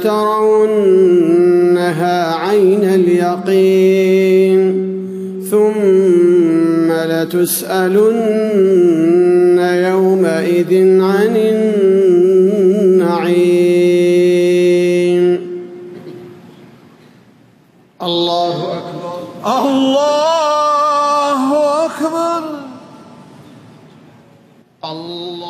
لترونها عين اليقين ثم لتسألن يومئذ عن النعيم. الله أكبر. الله أكبر. الله